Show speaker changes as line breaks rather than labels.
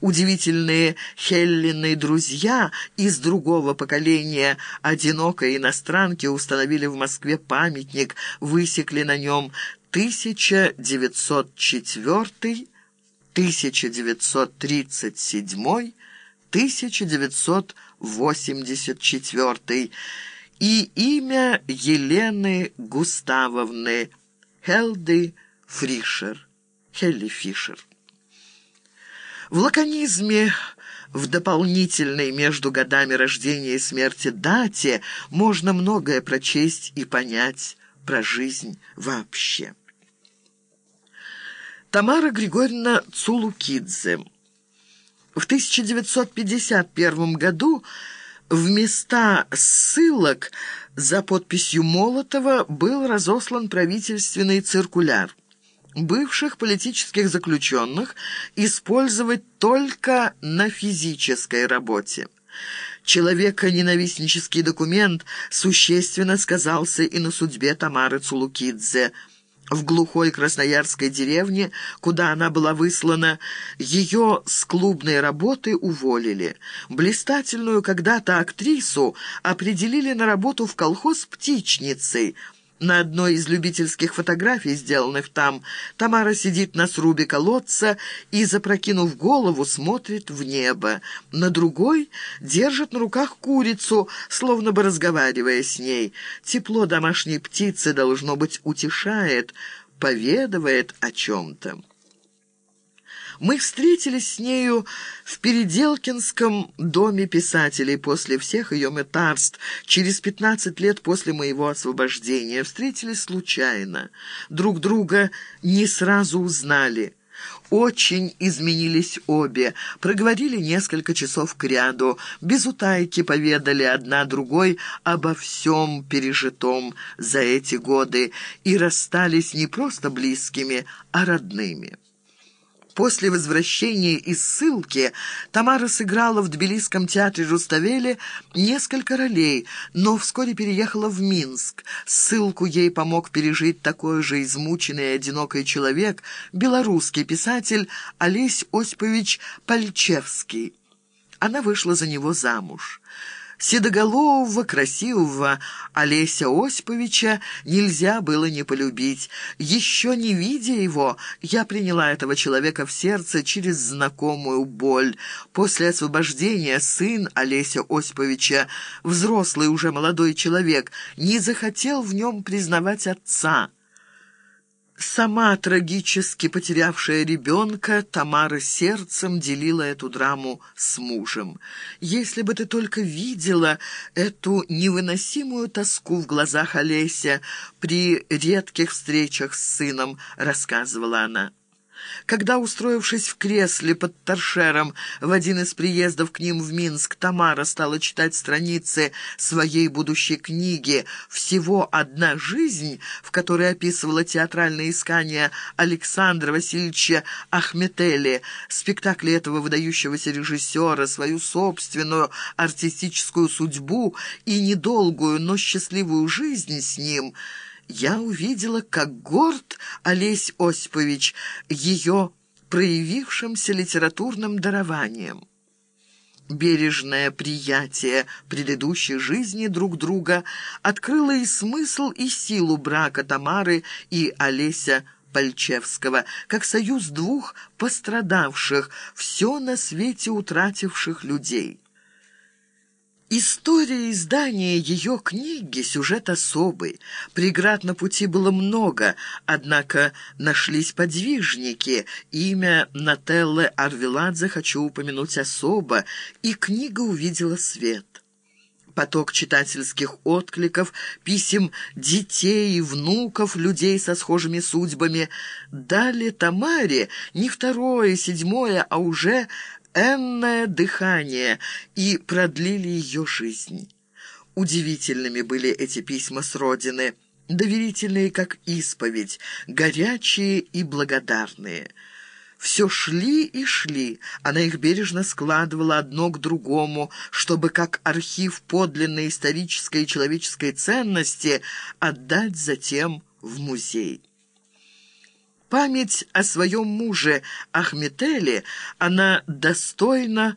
Удивительные Хеллины друзья из другого поколения. Одинокой иностранки установили в Москве памятник, высекли на нем 1904 1937 1984 и имя Елены Густавовны Хелды Фришер, Хелли Фишер. В лаконизме, в дополнительной между годами рождения и смерти дате можно многое прочесть и понять про жизнь вообще. Тамара Григорьевна Цулукидзе. В 1951 году в места ссылок за подписью Молотова был разослан правительственный циркуляр. Бывших политических заключенных использовать только на физической работе. Человеконенавистнический документ существенно сказался и на судьбе Тамары Цулукидзе – в глухой красноярской деревне, куда она была выслана, ее с клубной работы уволили. Блистательную когда-то актрису определили на работу в колхоз птичницей – на одной из любительских фотографий, сделанных там, Тамара сидит на срубе колодца и, запрокинув голову, смотрит в небо. На другой держит на руках курицу, словно бы разговаривая с ней. Тепло домашней птицы, должно быть, утешает, поведывает о чем-то. Мы встретились с нею в Переделкинском доме писателей после всех ее метарств, через пятнадцать лет после моего освобождения. Встретились случайно. Друг друга не сразу узнали. Очень изменились обе, проговорили несколько часов кряду, без утайки поведали одна другой обо всем пережитом за эти годы и расстались не просто близкими, а родными. После возвращения из ссылки Тамара сыграла в Тбилисском театре Руставели несколько ролей, но вскоре переехала в Минск. Ссылку ей помог пережить такой же измученный и одинокий человек, белорусский писатель Олесь Осипович Пальчевский. Она вышла за него замуж. Седоголового, красивого Олеся Осиповича нельзя было не полюбить. Еще не видя его, я приняла этого человека в сердце через знакомую боль. После освобождения сын Олеся Осиповича, взрослый уже молодой человек, не захотел в нем признавать отца. Сама трагически потерявшая ребенка, Тамара сердцем делила эту драму с мужем. «Если бы ты только видела эту невыносимую тоску в глазах Олеся при редких встречах с сыном», — рассказывала она. Когда, устроившись в кресле под торшером в один из приездов к ним в Минск, Тамара стала читать страницы своей будущей книги «Всего одна жизнь», в которой описывала театральные искания Александра Васильевича Ахметели, спектакли этого выдающегося режиссера, свою собственную артистическую судьбу и недолгую, но счастливую жизнь с ним – я увидела, как горд Олесь Осипович ее проявившимся литературным дарованием. Бережное приятие предыдущей жизни друг друга открыло и смысл, и силу брака Тамары и Олеся Пальчевского, как союз двух пострадавших, все на свете утративших людей. История издания ее книги — сюжет особый. Преград на пути было много, однако нашлись подвижники. Имя Нателлы Арвеладзе хочу упомянуть особо, и книга увидела свет. Поток читательских откликов, писем детей и внуков, людей со схожими судьбами дали Тамаре не второе, седьмое, а уже энное дыхание и продлили ее жизнь. Удивительными были эти письма с родины, доверительные, как исповедь, горячие и благодарные. Все шли и шли, она их бережно складывала одно к другому, чтобы, как архив подлинной исторической и человеческой ценности, отдать затем в музей. Память о своем муже Ахметеле она достойно